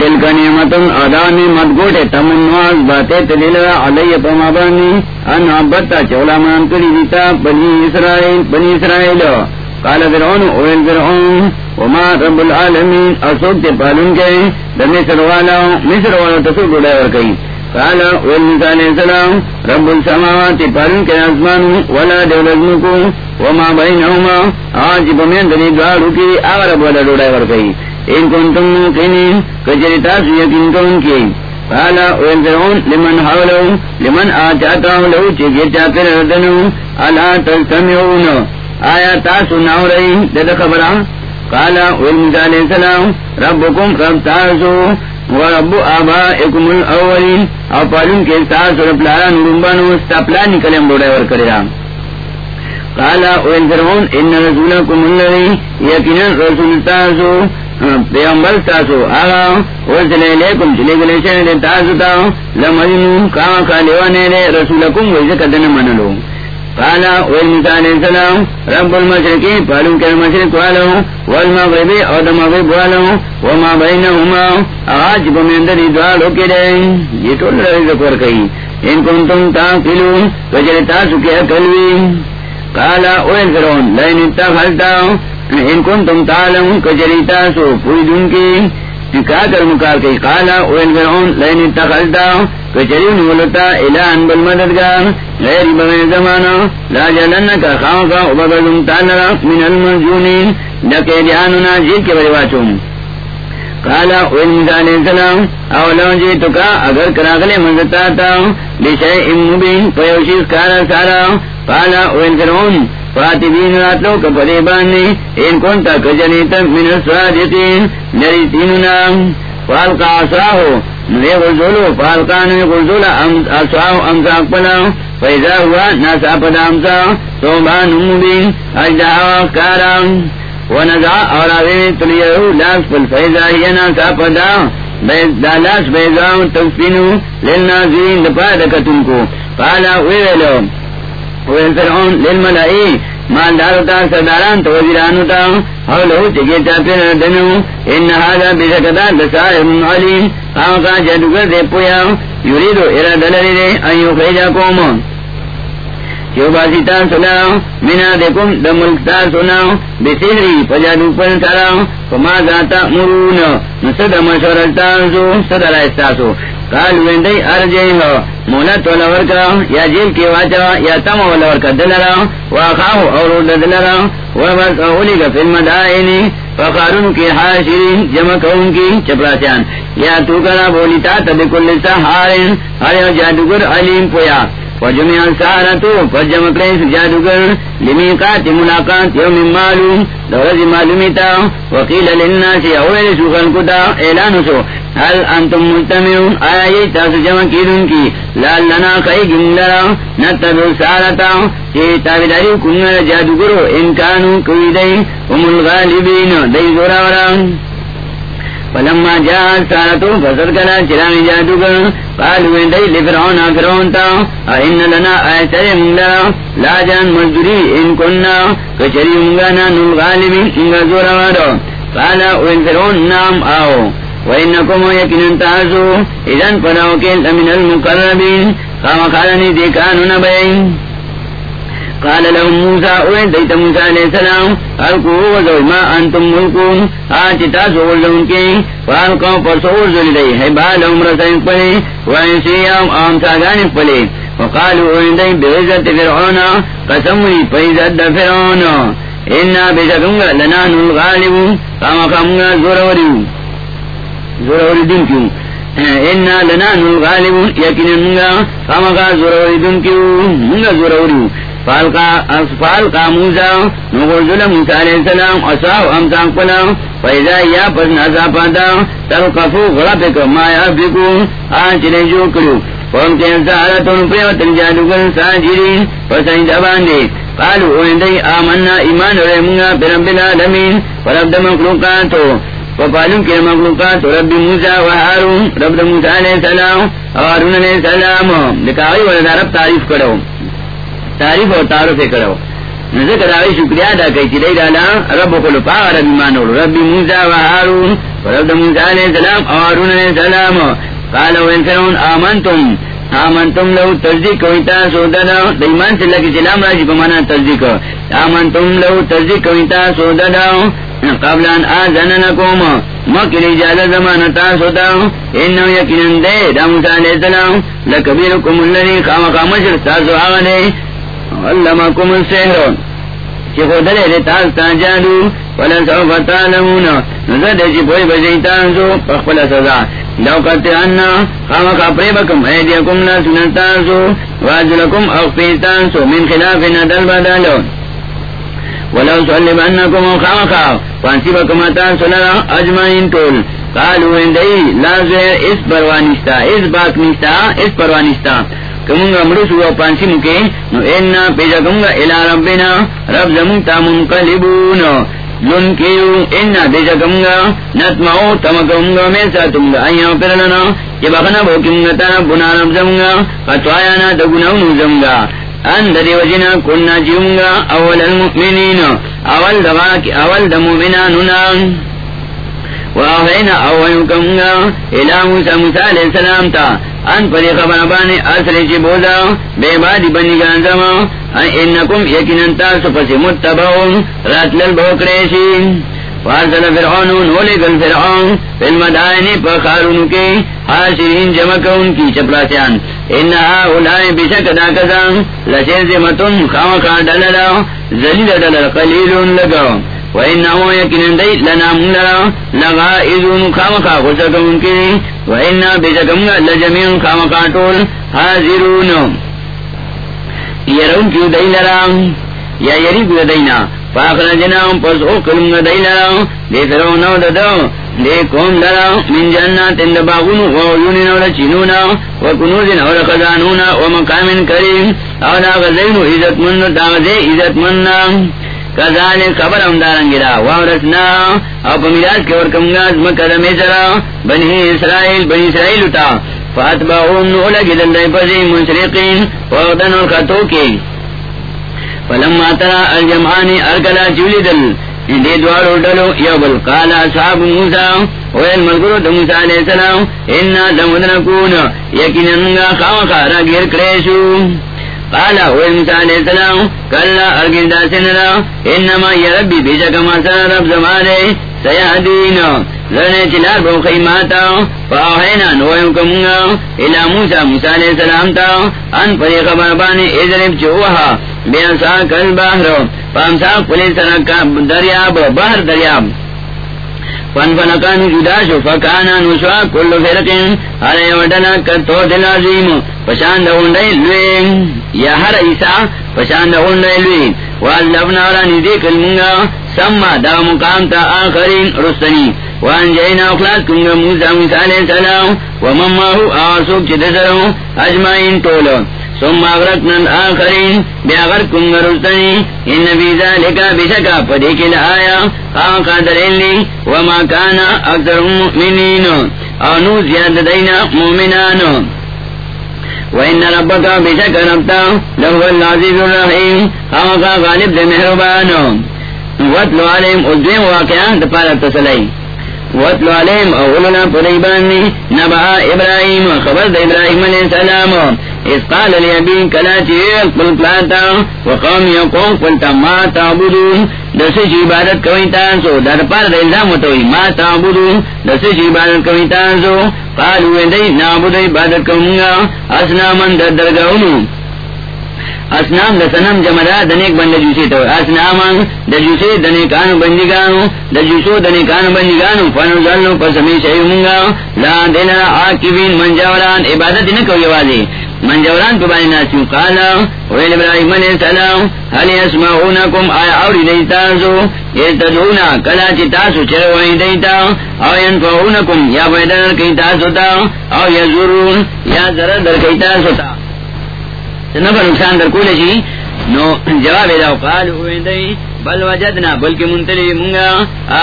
تل کا نعمتن ادانی مت گوٹے تمنواز باتے تلیل علی پما بانی ان عبتا چولا مان کری دیتا بنی اسرائیل بنی اسرائیل۔ قال فرعون اویل فرعون، وما رب العالمین اصوب تے پالن کے در مصر والا مصر والا تصور گوڑے ورکی قال اویل موسیٰ علیہ السلام، رب السماوات پالن کے آسمان، ولا دولزم کو وما بینہما، آج بمین دلی دوارو کی، آغا رب والا ڈوڑے ورکی ان کو تم کہیں کچرتا سے یقین کون کی قال وين لمن حوله لمن آتاته له چگیتا پر ردنو، الا تستمعون. آیا تاسو ناو رئی دد خبرا قال وين موسى علیہ السلام ربكم رب تاسو ورب آبائكم الاولین. او پالون کے تاسو رب لاران رنبانو استپلانی کلم بوڑے ورکریا قال وين فرعون، ان رسولكم الذي يقينا رسول تاسو پیغمبر تاسو آغا، ورسلے لیکم چلے گلے شہر تاسو تاو لمجنو کاما کالیوانے لے رسولکم ویزا کدن منلو۔ قالا ویل علیہ السلام، رب المشرقی پالو کر مشرق والو، والمغربی او دا والو، وما بینہما، آج بمیندر ادوالو کرے۔ یہ طول رہی ذکر کئی ان کنتم تاقلو وجل تاسو کیا کلوی قالا ویل فرون لین اتخلتاو ان کن تم تالم کچریتا سو پوری دن کی کا کر مکار کی کالا اوین فرعون لین تخلتا کچری نولتا الان بل مددگار غیر بغیر زمانا لا جلن کا خواہ کا ابغلم تالرا من المرجونین ڈکے دیانونا جیل کے بری واچوم کالا اوین موسیٰ علیہ السلام اولو جی تو کا اگر کراغلے مزتا تا بشے امبین پیوشیس کارا سارا کالا اوین فرعون فاتبین راتلو کپدے باندے ان کونتا کجنیتا من السوادقین نری تینونا فالقا عصاہو نرے غزولو، فالقا نرے غزولا عصاہو امساق پلا فیضا ہوا ناسا پدا امسا صوبان مبین اجدہا کارا، ونزا اور آوے تلیہو، لاس پل فیضا ہی ناسا پدا دالاس بیضاو تکفینو للنازین دپا دکتن کو، قالا ویلو فرعون للملائی مالدارو تا، سرداران تو وزیرانو تا، حولو چگی چاپیر دنو، ان هذا بشکتا لسائم علیم خامقا جدوگر دے پویا، یوریدو ارادلری دے، ایو خیجا کومو. چیو باسی تا سناو منا دکم دملک تا سناو بسیری پجادو پر سراو فما ذاتا مرون نسد مشورتا سو صدر استاسو کال ویندئی ارجے ہو مولا تولا ورکا، یا جیل کے واچا، یا تم والا ورکا دلرا واخاو اور دلرا وبس اولی کا فلم دائنی فخارن کی حاشرین جمع کون کی چپراچان یا تو کرا بولی تا تب کل سہارن ہر جادوگر علیم پویا۔ وجمع سارتو، فجمع کریس جادوگر لمیقات ملاقات یوم معلوم، دورز معلومیتا، وقیل للناس اویل سوخن کتا اعلانو سو حل انتم مجتمعون آیا یہ تاس جمع کیدن کی؟ لال لنا کئی گملرا نتبع سارتا چی تابداری کنگر جادوگرو، انکانو کوئی دی ام الغالبین، دی زورا وران فلما جاء سارتو فسر کلا چرام جادوگر قالوا اندی لفرعون، فرعون تا. این لنا آیتر منگلرا لا جان مزدوری ان کننا. کچری منگانا نل غالبین انگا زورا وران قالا وین فرعون نام آو. وَإِنَّكُمْ يَكِنًا تَعَزُوا إِذَنْ فَلَوْكِنْ لَمِنَ الْمُقَرَّبِينَ قَامَ قَالَنِي دِكَانُ نَبَيْنَ قال لهم موسى وين ديت موسى عليه السلام ألقوا وزوج ما أنتم ملكون. آج تاسو وزون کی فالقوا فرسول زل دی حبالهم رسائن پلے وانسیام آم ساگان پلے وقالوا وين دي بعزت فرعون قسمني فعزت فرعون. إنا بشكنغ لنان الغالب قام قامنا زوروریو زوروری دن کیوں انا لنا نل غالب یقین منگا خامقا زوروری دن کیوں منگا زوروریو. فال کا موزا نغرزل موسیٰ علیہ السلام اصاو امسان قلا فیضا یا پس نازا پادا تلقفو غرابک ما یافکو آنچنے جو کرو فهم کے سارتون پریوتن جادوگر ساجری ساجرین فسائن دباندے قالو اوندی آمنا ایمان رحمنا برب العالمین فرب دمخلوقاتو وقالوا کے مخلوقات رب موسیٰ و حارون رب موسیٰ علیہ السلام حارون علیہ السلام لکھائی والا رب تعریف کرو تعریف اور تعارف کرو ذکر آگئی شکریہ ادا کئی چی دی ڈالا رب قلو پا ربی مانو ربی موسیٰ و حارون رب موسیٰ علیہ السلام اور حارون علیہ السلام قالو ان فرعون، آمنتم. آمنتم لو تصدیق کوئی تاسو دادا دیمان سے لکی سلام راجی پمانا تصدیق آمنتم لو تصدیق کوئی تاسو دادا قبل ان آزن نکوم مکر اجازت زمان تاسو دا. انہو یکنن دے دا موسیٰ علیہ السلام. لکبیرکم اللذی خام خام مشر. تاسو آغنے علمکم السحر. چی خود تاستا جادو تعلمون. نزد چی پوئی سزا. لو انا خام خاپری ایدیکم لا سنتانسو واجلکم من خلاف ندل بدلو. ولو خام خاو فانسی اجمعین طول. قالو اندئی لا زہر اس پروانشتا اس باک نشتا اس پروانشتا کمونگا مرسو و پانسی مکے، نو اینا پیجا کمونگا الى ربنا، رب زمونتا منقلبون. لن کیو، اینا پیجا کمونگا نتمعو تمکمونگا میسا تمگا اینا پرلنا یہ بخنا بوکمونگا تا ربنا رب زمونگا فتوایانا دگناونو زمونگا اندر وجنا کننا جیونگا، اول المؤمنین. اول دواک اول دمومنانونا واہینا اوہیوکمگا الہ موسیٰ موسیٰ علیہ السلام تا، ان پری خبر بانے اثر چی بودا، بے بادی بندگان زما انکم یکنن تاسو پسی متبعون، رات للبوکریشی فارسل فرعون نولی گل فرعون، فی المدائنی پر خارون کی حاشرین جمع کون کی چپراسیان۔ انہا اولائی بشک دا کسان لشیر زمتن خام خان دللا زلیل دلل قلیلون لگاؤں وَإِنَّهُ يَكِنَنْ دَيْ لَنَا مُنْدَرَا لَغَائِذُونَ خَامَقَا غُسَكَمُنْ كِرِ وَإِنَّا خَامَقَا يَرَوْنْ كِيُ دَيْ لَرَا یا یری گو دینا فاخرجنا پس او کلم دی لرا دی ددو دی لرا من جنات اند باغون و عیون و چینونا و کنوز و و مقام کریم او عزت من دا غزی عزت من کزان خبر ہم دارنگرا وارسنا او پمیراج کے ورکمگاز مکہ دمیسرا بنی اسرائیل بنی اسرائیل اتا فاتباہم نو لگی جی دلدائی پسی منسرقین وغدن الخطو کی فلما ترى الجمعان ارکلا چولی دل۔ دے دوارو ڈلو یو بل قال اصحاب موسیٰ ویل ملگرو دا موسیٰ علیہ السلام، انا لمدنکون۔ یقیننگا خواقا را گیر کریشو۔ قال ویل موسیٰ السلام کلا ارگل دا سنرا. انما یربی بیشک ما سر رب چلار بو خیماتا. فاوحینا کمونگا. موسیٰ موسیٰ علیہ السلام تا. ان پری خبر بانی ازرب چوہا. بیانسا کل باہر پامسا پولیس دریاب باہر دریاب. فن فنکان جدا شو، فکانا نسوا کل فرقین ارے وڈنا کتو دلازیم پشاند ہونڈائی لوی یا ہر عیسا پشاند ہونڈائی لوی واللفنا را ندی کلمونگا سما دا مقام تا آخرین رستنی. وان جائنا اخلاص کنگا موسیٰ موسیٰ علیہ السلام. ومماہو آسوک چدسرو اجمائین طولو ثم اغرقنا الاخرين بیاغر کنگر رستنی ان فی ذالکا بشکا پدیکل آیا خام قادر اللی وما کانا اکثر مؤمنین آنو زیاد دینا مؤمنانو وَإِنَّ رَبَّكَ بِشَكَ رَبْتَا لَهُوَ الْعَزِيزُ الرَّحِيمُ. خَامَقَ غالب دے مہربانو وَاتْلُ عَلَيْهِمْ اُدْوِيمْ واقعا دپارا تسلائی وَاتْلُ عَلَيْهِمْ اَوْلُنَا پُرِبَانِ نَبَعَ إِبْرَاهِيمُ. خبر دے ابراہیم علیہ السلام. اس قال لأبي كلاتي قل پلاتا وقوم يقوم قلتا ما تعبدون. دسش عبادت کوئی تانسو در پر الزام توئی ما تعبدون. دسش عبادت کوئی تانسو قالوا اندی نعبد عبادت کومگا اسنامن در درگاونو. اسنام د سنم جمدا دنیک بند جوسی تو. اسنام د جوسی دنیکانو بندگانو. د جوسو دنیکانو بندگانو. فنزلو پس می شیمونگا لا دینا عاقبین منجوران عبادت نہ کوئی واجی منجوران کو بانی ناسیو قالا، ویل ابراہیم علیہ السلام حلی اسمعونکم آیا اوری دیتاسو یستدعونا کلا چی تاسو چروئی دیتا او ینفعونکم، یا فیدر کئی تاسو تا؟ او یزورون، یا ضرر در کئی تاسو تا؟ نفع نقصان در کول شي نو، جواب دا قال ہوئے دی، بل وجدنا بلکہ منتلی منگا،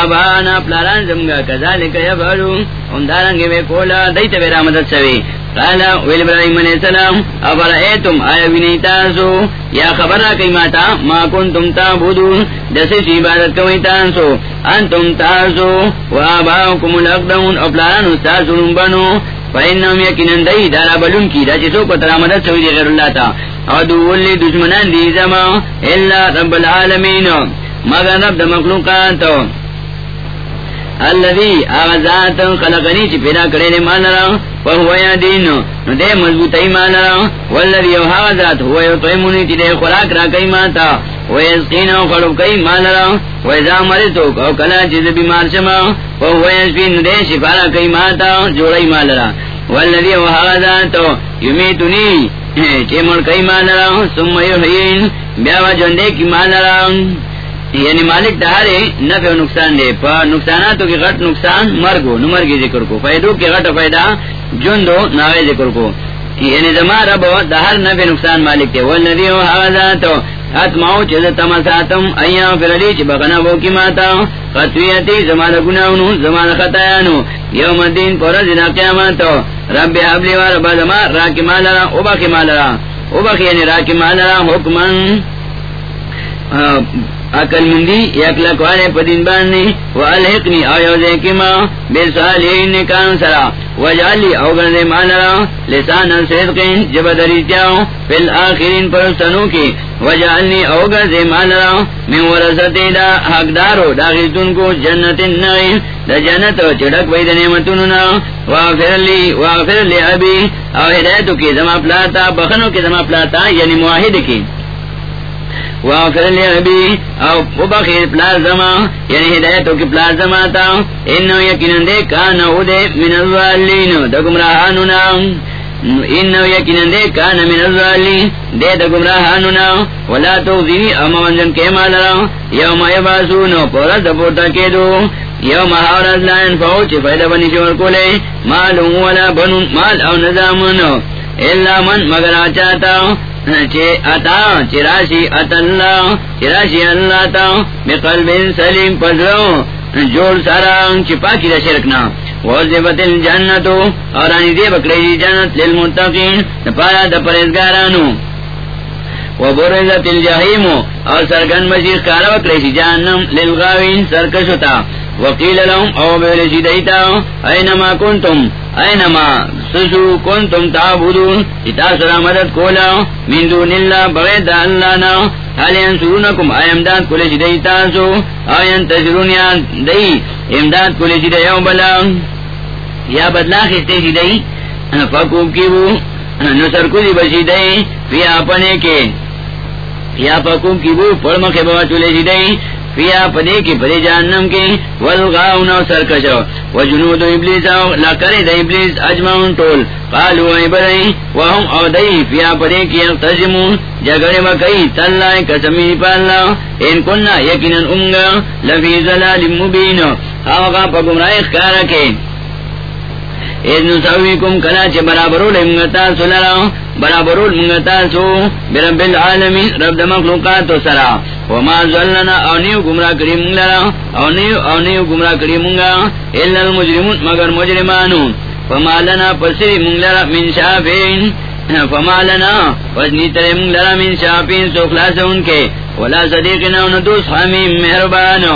آبانا، پلاران زمگا، کذالک یفعلو ام دارنگی بے کولا، دیتا بیرا مدد سوی۔ قالا ویل ابراہیم علیہ السلام افرائیتم آیا بینی تاسو یا خبر را کئی ماتا؟ ما کنتم تابودون دسی چی عبادت کوئی تاسو انتم تاسو و آباؤکم الاقدون اپلاران استاسو نمبنو فإنهم يكنن دئی دارا بلون کی، دا چسو کو ترا مدد سوئی دی غیر اللہ تا۔ ادو لی دشمنان دی زما الا رب العالمین۔ مگر رب دا مخلوقات۔ الذي اغذات خلقني چ پیدا کرے نے مان رہا وہ یا دین، نو دے مضبوط ایمان رہا والذي اغذات هو يطعمني چ دے خوراک را کئی ماتا وہ یسقین او خلق کئی مان رہا و اذا مرض او کلا چ بیمار شمه شما وہ یسقین دے شفا را کئی ماتا جوڑی مان رہا والذي اغذات یمیتنی چ مر کئی مان رہا ثم یحیین بیا وجندے کی مان رہا یعنی مالک دہارے نفع و نقصان دے. پا نقصاناتو کی غٹ نقصان مرگو نمرگی ذکر کو. فیدو کی غٹ فیدا جن دو ناوے ذکر کو. یعنی زمان رب دہر نفع نقصان مالک دے. والنبی و حوازاتو اتماؤ چیز تمساتم ایام فرلی چی بغنا بو کی ماتا. خطویتی زمان گناونو زمان خطایانو. یوم الدین پر زنا قیاماتو. رب حبلی و رب زمان راکی مالرا او باقی مالرا او باقی یعنی راکی مالرا حکمن عقل مندی یکلا کوارے پدین باننی و الحقنی آیو دیکما بے صالحین نکان سرا وجالی اوگرد مانرا، لسان صدقین جب دریتیاو فی الاخرین پرستنو کی وجالنی اوگرد مانرا، من ورسطی دا حقدارو داخلتن کو جنت النعیم دا جنت چڑک وید نعمتننا واغفر لی واغفر لی ابی، او ہدایتو کی زما پلاتا، بخنو کی زما پلاتا یعنی معاہد کی۔ او پلازما یعنی ہدایتو کی پلازما تا، انہو یقینن دے کانا او دے من الظالین، دے کانا من الظالین، دے دا گمراہانونا. ولا توزینی اما کے یوم کے دو. یوم حورت لائن فوچ فیدہ بنی شور مال ولا مال او نظامنو اللہ من مگر آچاتا چراشی ات چراشی اللہ تا بقلب سلیم پذرو جوڑ سارا چپا کی دا شرکنا وزبت الجنتو، اور آنی دے بکری جنت للمتقین پارا دا پریزگارانو وبرزت الجحیمو اور سرگن مسیح کارا بکری جہنم للغاوین سرکشتا وقیل لهم او بیلشی دیتا، اینما کنتم، اینما سسو کنتم تعبدون، اتا سرا مدد کولا، من دون اللہ، بغید اللہ نا حال ینسرونکم آئی امداد کلشی دیتا سو آئی انتشرون یا دی، امداد کلشی دیو بلا۔ یا بدلا خستے شی دی فکوب کی بو نصر کلی بشی دی فی آپنے کے۔ یا فکوب کی بو پرمخ بوا چلے شی دی پیا پدے کی پدے جہنم کی والغاؤن و سرکشو و جنود و ابلیس و لکر دا ابلیس اجمعون طول قالو ای وهم او پیا پدے کی اقتجمون جگڑے وکئی تلائے قسمی پا اللہ ان کننا امگا لفی ظلال مبین آغا پا گمرائی کے اذن سویکم کلا چه برابرول امگتا سلرا برابرول امگتا سو برب العالمین، رب دا مخلوقات سرا۔ وما زلنا او نیو گمراہ کری مونگ لرا. او نیو او نیو گمراہ کری مونگا الا المجرمون، مگر مجرمانو. فما لنا پسری مونگ لرا من شافین. فما لنا وزنی ترے مونگ لرا من شافین. سو خلاص ان کے ولا صدیقنا وندوس حمیم مہربانو.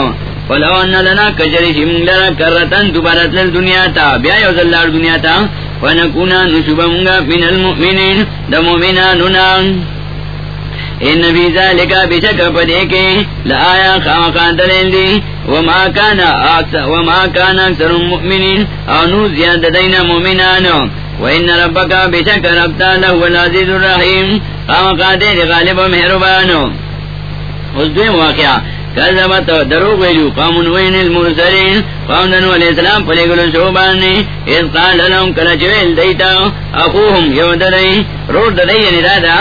ولو ان لنا کجری شی مونگ لرا کرتن دوبارت للدنیا تا. بیا یو زلار دنیا تا. ونکونا نشوب مونگا من المؤمنین. دا مومنانونا ان فی ذالک بشک پدے کے لایا خامخان دلیل دی. وما کانا اکثر وما کانا اکثر المؤمنین. او زیاد دینا مؤمنانو وان ربکا بشک ربتا لہو العزیز الرحیم. خامخان دے غالب و محربانو اس دویم واقعہ. کذبت دروغ ویلو. قوم وین المرسلین قوم دنو علیہ السلام پلے گلو شوبانی اذ قال لهم کلچویل دیتا اخوهم یو دلائی روڑ دلائی یعنی دادا،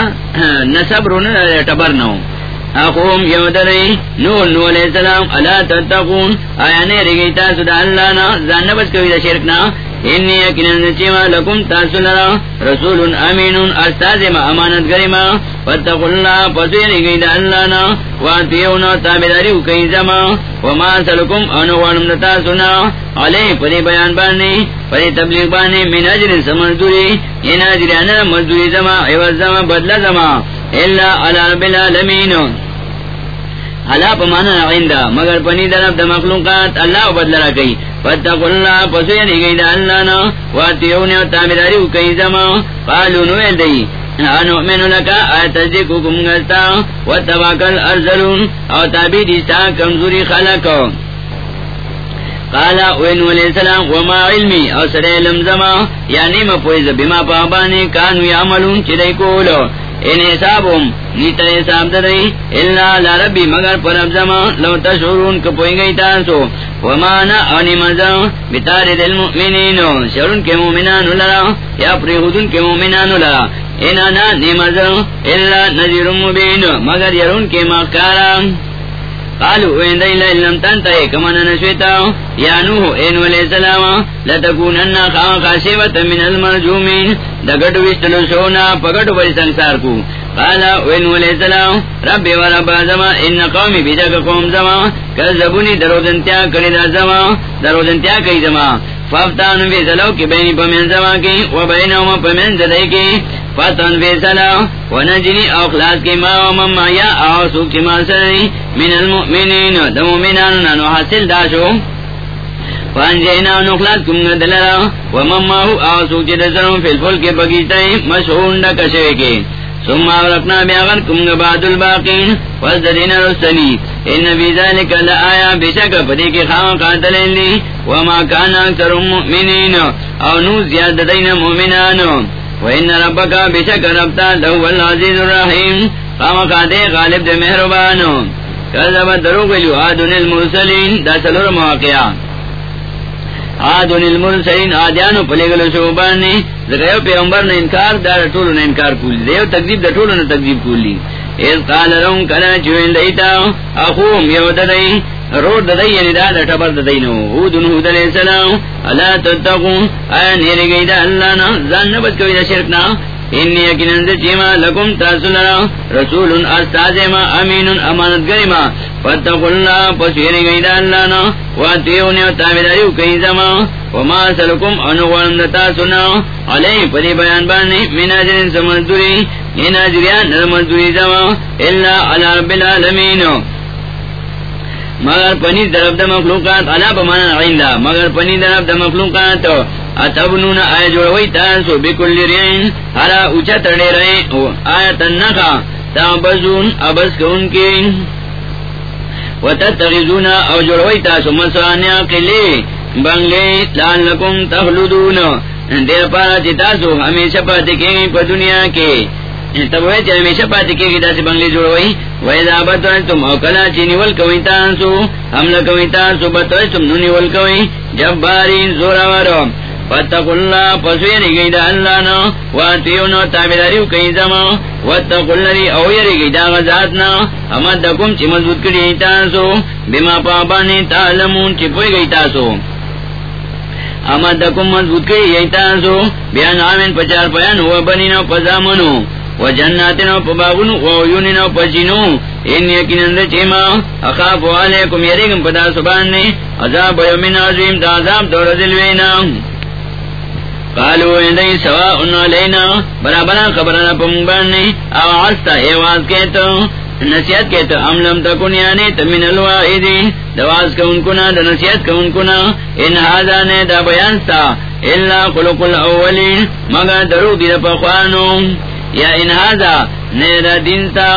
نصب رون ٹبر نو. اخوهم یو دلائی نور نو علیہ السلام علا تتقون. آیا نے رگیتا سدہ اللہ نا، زان کوئی دا شرکنا انی یقیناً چیما لکم تاسو لرا. رسول امینون استاز ما امانت گریما فتقو اللہ پسوینی گئی دا اللہ نا. واتیونا تابداریو کئی زما. وما سلکم انو والم دتاسونا علیہ پری بیان بانے پری تبلیغ بانے من اجر سمزدوری. ان اجر مزدوری زما، عوض زما، بدل زما. اللہ علی رب العالمین. اللہ پمانا عندہ مگر پنی طرف دا مخلوقات اللہ بدل را کئی فتقو اللہ پسو یعنی گئی دا اللہ نا واتیونی و تابداری کئی زما. قالو نویل دی انؤمن لکا آیت تصدیقو کمگستا و تباکل ارزلون او تابی دیستا کمزوری خلقو قال وين ولي السلام، وما علمي او سر علم زما. یعنی ما پویز بما پابانی کانو یعملون چدئی کولو. ان حسابهم نیتا حساب درائی اللہ لربی مگر پر اب زما لو تشعرون کپوئی گئی تاسو وما نا آنی مزا بتارد المؤمنینو شرون کے مومنانو لرا، یا پریخودون کے مومنانو لرا. انانا نیمزا اللہ نظیر مبین، مگر یرون کے مخکارا. قالوا وين دين لم تنتهي كما نشيتا يا نوح ان ولي السلام لتكونن خاشبة من المرجومين دغد وشتلو سونا پگد وری سنسار کو۔ قال وين ولي السلام ربي ورب زما، ان قومي بجك قوم زما كذبوني درودنتیا کړي دا زما، درودنتیا کوي زما۔ فافتان بی کی بینی پمین زما کی، و بینہما پمین زدائی کی۔ فتن بی سلو و نجنی اخلاص کی ما و مما یا آسوک چی ما سرنی من المؤمنین دا مومنان نانو حاصل داشو فانجینا نخلاص کم دلرا و مما ہو آسوک چی دسرون فی الفل کے بگیتائی مشہون دا کشوے کی ثم اغرقنا بیاغن کم بعد الباقین. وزدین رسلی. ان فی ذالک لآیا بشک پدی کی خواہ قاتلین لی وما کان اکثر مؤمنین. او نو زیاد دین مؤمنان وان ربکا بشک ربتا لہو العزیز الرحیم. خواہ قاتے غالب دے مہربانو. کذبت دروگ جو آدن المرسلین. دا سلور مواقعہ. آدن المرسلین آدیانو پلیگلو زکیو پیغمبر نے انکار دار ٹولو نے انکار کولی۔ دیو دا ٹولو نے تکذیب کولی۔ قال لهم چوین دیتا، اخوهم یو یعنی دا دا ٹبر نو۔ ہودن ہود علیہ السلام اللہ تتقون۔ آیا نیرے گئی دا اللہ نا؟ زان نبت کوئی دا شرکنا انی یقیناً چیما لکم تاسو لرا. رسول ما امین امانت گریما فتقوا اللہ یعنی گئی دا اللہ نا. واتیونی و تابداریو کئی وما سلکم انوان دتا سنا علی پدی بیان بانی من اجرین سمزدوری ان اجریان نرمزدوری زما. اللہ علی رب العالمین. مگر پنی درب دا مخلوقات، علا بمانا عیندا. مگر پنی درب دا مخلوقات، اتبنون آیا جوڑوئی تاسو بکل رین ہرا اچھا تڑے رہے آیا تنخا تابزون، ابز کون کی وتتخذون او جوڑوئی تاسو مسانیا قلی بنگلے، لعلکم تخلدون. دیر پارا چی تاسو ہمیشہ پاتے کے پا دنیا کے. ہمیشہ کے بنگلے جوڑوئی ویزا کوئی کوئی کوئی. زورا اللہ پسویری گئی دا اللہ تابداریو کئی اویری گئی دا چی مضبوط کری تاسو بما پابانی تعلمون چی پوئی گئی تاسو امدکم مضبوط کری بیان آمین پچار پیان پزامنو. و جناتنو پباغنو و عیوننو پچینو ان یقیناً چیما اخافو علیکم یریگم پدا سباننی عذاب یومن عظیم، دا عذاب دور دلوینا قالو اندئی سوا انو لینا برابرا خبرنا پمبانی او عستا ایواز کہتو نصیحت کہتا ام لم تکن یعنی تمن الواحدی دواز کونکنا دا نصیحت کونکنا ان حاضانے دا بیانستا اللہ خلق الاولین. مگا درو دی دا پخوانو یا ان نیرا دین تا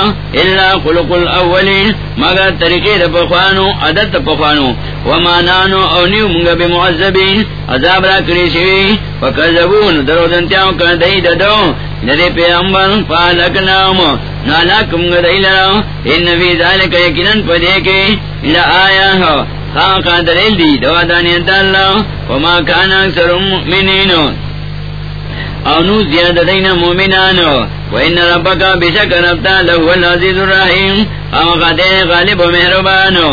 اللہ خلق الاولین مگر طریقے دا پخوانو عدد دا پخوانو. وما نانو او نیو منگا بمعذبین عذاب را کری شوی. فکذبون درو دنتیاو کردئی دا دو ندی پیغمبر فالکناوم نالاکم گدئی لرا. ان فی ذالک یکنن پدے کے لآیا ہو خاقا دلیل دی، دوا دانیت اللہ وما کانا اکثر مؤمنینو اونو زیاد دین مومنانو. و ان ربکا بشک ربتا لہو العزیز الرحیم. او قدر غالب و مہربانو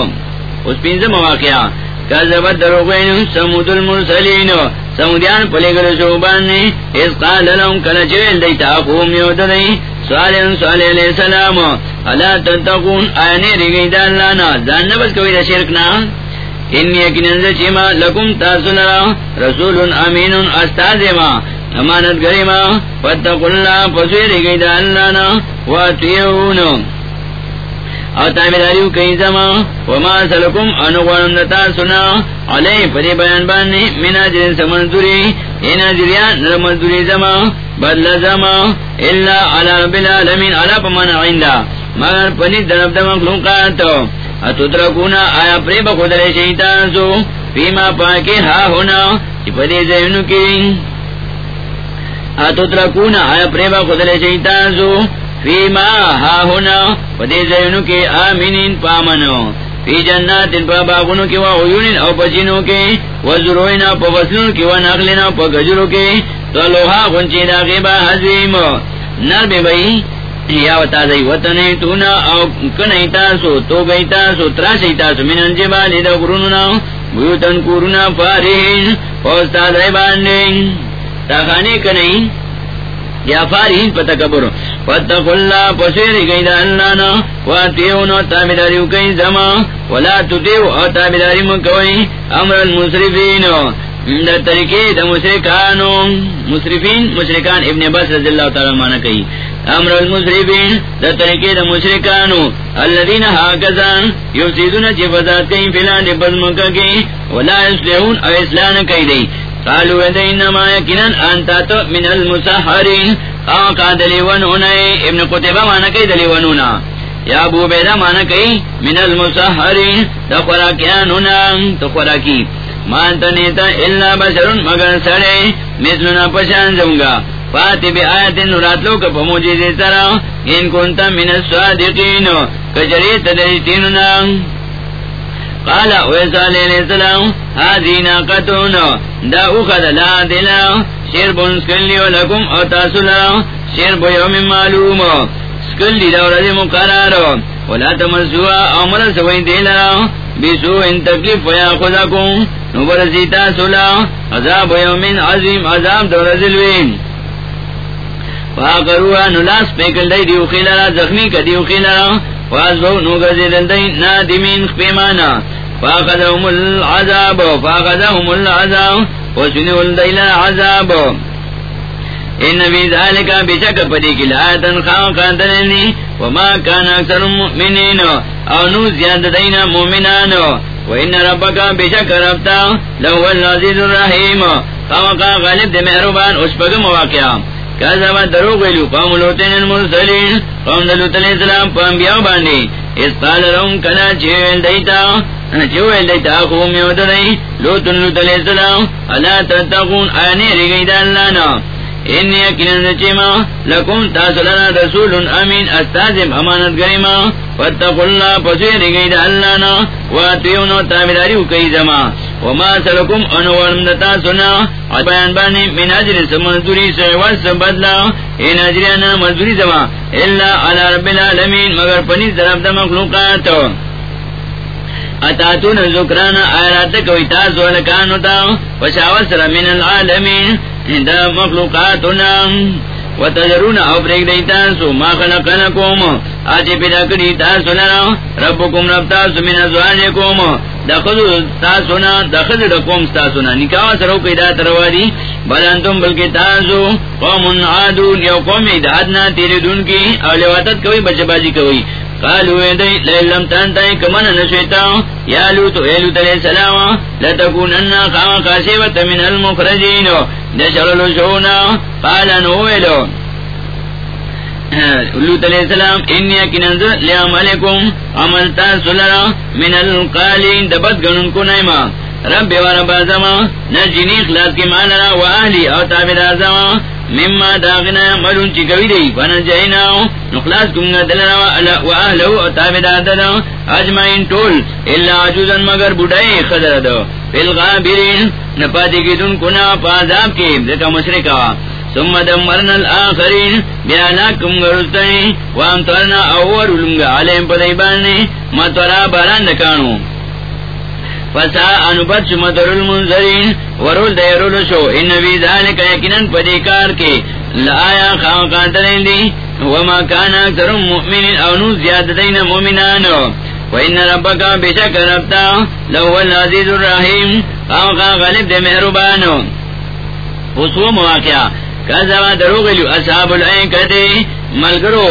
اس پینز مواقعہ کذبت دروغین سمود المرسلینو سمودیان پلیگر شوبان نے. اس قال لهم کلچویل دیتا اخوم یود دی. سوالین سوالی علیہ السلام. علا تتقون. آیانی رگی دا اللہ نا. زان نبس کوئی دا شرکنا ان یقین چیما لکم تاسلرا رسول امین استاذ امانت گری ما فتق اللہ پسویر گئی دا اللہ نا واتیون او تابداریو کئی زما، وما سلکم انوانم دتا سنا علی پدی بیان بانی، من اجر سمنزوری این اجریان نرمزوری زما، بدل زما، الا علی رب العالمین علا پمن عندہ مگر پنی درب دمک لنقاتو اتدرکونا، آیا پریب خودر شیطان سو فیما پاکی ہا ہونا، چی پدی زینو کی اتدرکونا آیا پریب خودر شیطان سو فیما ہا ہونا پدی زینو کی آمینین پامنو۔ فی جنات پا باغنو کی و عیون او پچینو کی و او پا وصلون کی و او پا گجرو کی تو لوہا خونچی دا غیبا حضیم۔ نر بی بئی یا وتازی وطنی تونا او کنی تاسو تو گئی تاسو تراشی تاسو من انجبالی دا قروننا بیوتن کورونا فارین پوستا دائی باندین تاخانی کنی یا فارین پتا کبر فتق اللہ پسیر گئی دا اللہ نا. واتیونو تابداریو کئی زما. ولا تتیو او تابداری مکوئی امر المصرفینو دا طریقے دا مشرکانو مصرفین مشرکان ابن عباس رضی اللہ تعالی مانا کئی امر المصرفین دا طریقے دا مشرکانو. الذین حاکزان یفسیدون چی فضاد کئی فلان دی بزمکا کی ولا اسلحون او اسلان کئی دی قالو دا انما یکنن انتا تو من المسحرین خاقا دلیونونای ابن قتيبه قطبہ مانا کئی دلیونونا یا ابو بیدا مانا کئی من المسحرین دا خوراکیانونا تو خوراکی مانتا نیتا اللہ بشرن مگر سڑے مثلنا پشان زونگا فاتی بی آیتن راتلو کا پموجی سرا. ان کنتا من السوادقین کجریت دیتیننا قال ویسا علیہ السلام هذه ناقتون. دا اخد لا دلا. شرب سکلی ولکم او تاسولا شرب یوم معلوم. سکلی دورد مقرار ولا تمسوا امر سوئی دیلا بیسو ان تکلیف ویا خودکم نبرزیتا سولا عذاب یومین عظیم عذاب دورد الوین فاقروها نلاس پیکل دی دیو خیلارا زخمی کا دیو خیلارا فازبو نوگزیدن دی نادمین خپیمانا. فاقدهم العذاب فاقدهم العذاب وسنو الدیل عذاب. ان فی ذالک بشک پدی کی لایتن خواہ وما کان اکثر مؤمنین او نو زیاد دینا ربک بشک ربتا، لہو العزیز الرحیم. خواہ غالب دی محروبان، اس پگ مواقعہ کذا درو گلو قوم لوتن المرسلین. قوم لوط علیہ السلام پام بیا باندې اس قال لهم کنا چویل دیتا چویل دیتا قوم یو دای لوط لوط علیہ السلام. الا تتقون ان ریګی د الله نو ان یقینا چما لکم تاسلنا رسول امین. استاذم امانت گریما فتقوا الله پسې ریګی د الله نو واتیونو تابعداریو کوي زما. وما سلکم انوان دتا سنا. بیان بانی من اجر سمزوری سیوال سبدلا این اجریانا مزوری زما. الا علی رب العالمین، مگر پنیز طرف دا مخلوقات. اتاتون ذکرانا آیرات کوئی تاسو لکانو تا. وشاوت سر من العالمین دا مخلوقاتنا. وتجرون او پریک دی تاسو ما خلقنکوم آجی پیدا کری تاسو لرا. ربکم رب تاسو من ازواجکوم دخل تاسونا دخل تاسونا. نکاح سرو پیدا ترواری بلکہ تاسو قوم عادون. یو قوم ادعادنا تیرے دون کی اولیواتت کوئی بچے بازی کوئی قالوا يدي لم تنتهي كمن نشيتا يا لوط يا لوط عليه السلام من المخرجين نشر لشونا قال نويلو لوط علیہ السلام انی کننز لیعملکم عملتا سلرا من القالین. دبت گنن کو نیما رب و رب آزما نجینی خلاص کی مالرا و اہلی او تابد آزما مما داغنا ملون چی کوي دی. فن جیناو نخلاص کنگا دلرا و اہلو او تابد آزدا اجمعین طول الا عجوزن مگر بڑائی خدر دو فی الغابرین نپاتی کی دن کنا پازاب کی ذکا مشرکا ثم دمرنا الاخرين بیالاکم گرستنی وامترنا اور لنگا علیم پدیبانی مطورا باران دکانو فسا انبت شمدر المنظرین ورول دیرول شو ان بی ذالک یکنن پدیکار کے. لآیا خواقاترین دی. وما کان اکثر مؤمنین او نو زیادتین مؤمنانو. وَإِنَّ رَبَّكَ بِشَكَ رَبْتَا لَهُوَ الْعَزِيزُ الرَّحِيمُ. خامقا غالب دے محربانو حسو مواقعہ کذبا دروغلو اصحاب العین کہتے ملگرو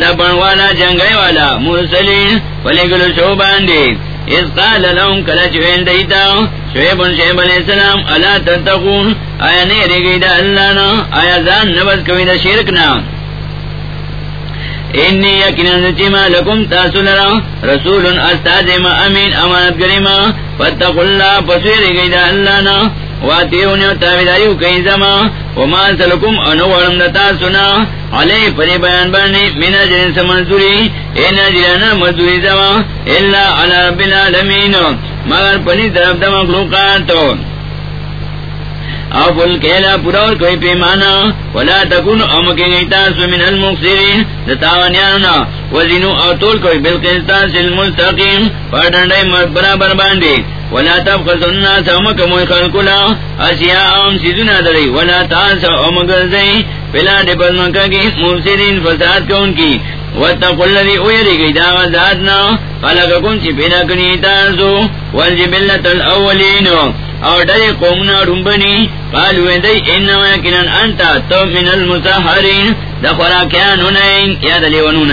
دا بنوالا جنگای والا مرسلین پلگلو شو باندے اس قال لهم کلچ وین دیتا، شعیب شعیب علیہ السلام، الا تتقون؟ آیا نیرے گئی دا اللہ نا؟ آیا زان نبس کوئی دا شرکنا انی یقینا چما لکم تاسو لرا رسول استاد ما امین، امانت گریما فتقوا الله پسویر گئی دا اللہ نا؟ واتیونی تابداریو کئی وما سلکم انو ورم دتا سنا. علی پری بیان بانی من این اللہ علی رب العالمین مگر پنی طرف دا مخلوقاتو. او فل کیلا پورا کوئی پیمانا، ولا تکون امکی گیتا سو من المقصرین دتاوانیانونا وزنو او طول کوئی بالقسطاس المستقیم پاٹنڈائی برابر باندی. ولا تبخسوا الناس امكم خلقلا اشياء سيدنا دري ولا تاسوا امغزي بلا دبن کی مفسدين فساد کون کی واتقوا الذي اويري دا ذاتنا خلقكم چی پیدا کنی تاسو. والجبلة الاولین او ڈر قومنا رنبنی قالوا دی انما کنن انتا تو من المسحرین دا خوراکیانو نین یا دلیونو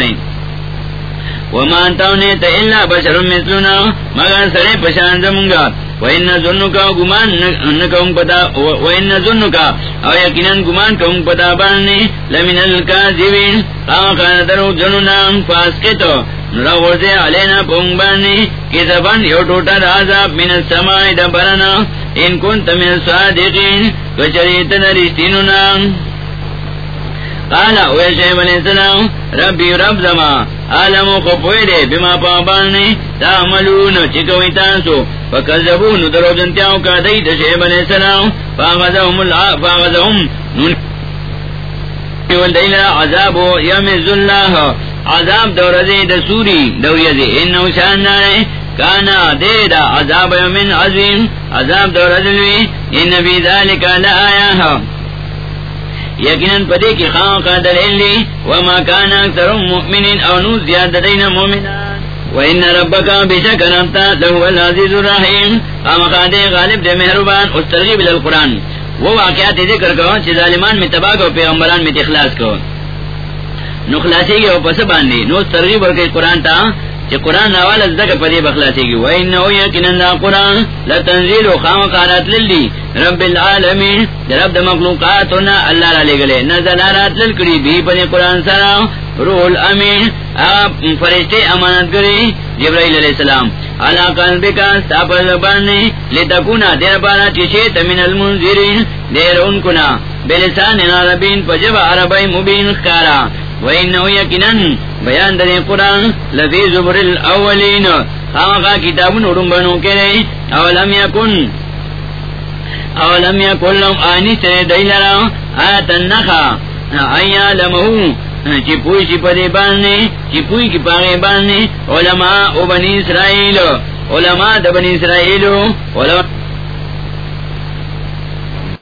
نین وما انتاو اللہ بشر مثلنا مگر سرے پشان زمونگا. وَإِنَّ ظُنُّكَ گمان نکاؤں پتا، وَإِنَّ ظُنُّكَ او یقیناً گمان کاؤں پتا باننے، لمن الكاذبین قام خان درو جنونا فاسقتو نرا ورزے علینا پونگ باننے کتبان یو ٹوٹا رازاب من السماع دبرنا ان کنت من الصادقین کچریتن رشتینونا قال اوے شیب علیہ السلام ربی رب زما عالم کو پوئے دے، بما پابانے تعملون چکوئی تانسو. فکذبون درو جنتیاو کا دید شیب علیہ السلام. فاغذهم فاغذهم نون. والدیل عذاب یمز اللہ. عذاب دور زید سوری دور یزی. انہو شاننارے کانا دے دا عذاب یمن عظیم. عذاب دور زلوی ان بی ذالک لآیاہ یقیناً پدے کی خواہ کا دلیل لی وما کانا اکثر مؤمنین او نو زیادتین مومنان وَإِنَّ رَبَّكَ بِشَكَ نَبْتَا لَهُوَ الْعَزِيزُ الرَّحِيمُ. خامقا دے غالب دے محربان اس ترغیب للقرآن وہ واقعات ذکر کرو چی ظالمان میں تباہ کو پیغمبران میں تخلاص کو نو خلاصی گئے پس باندی نو ترغیب ورکی قرآن تا چی قرآن نوال از دک پدی بخلاسی گی. وَإِنَّهُ يَكِنَنْ دا قرآن لَتَنزِيلُ خامقارات للی. رب العالمین. رب دا مخلوقاتنا اللہ را لے گلے نزل آرات للکری بھی پدی قرآن سرا. روح الامین. آپ فرشتے امانت کری جبرائیل علیہ السلام. علا قلبکا ستاپا زباننے لتکونا دیر پارا چشیت من المنذرین. دیر انکنا بلسان عربین پجب عربی مبین خکارا. وَإِنَّهُ يَكِنًا بیان در قرآن لفی زبر الاولین خامقا کتابون رنبنو کرے اولم یکن. اولم یکن لهم آنی سر دیلرا آیتا نخا آیا لمہو چی پوئی چی پدے باننے چی پوئی کی پاگے باننے علماء او بنی اسرائیل. علماء دا بنی اسرائیل. علماء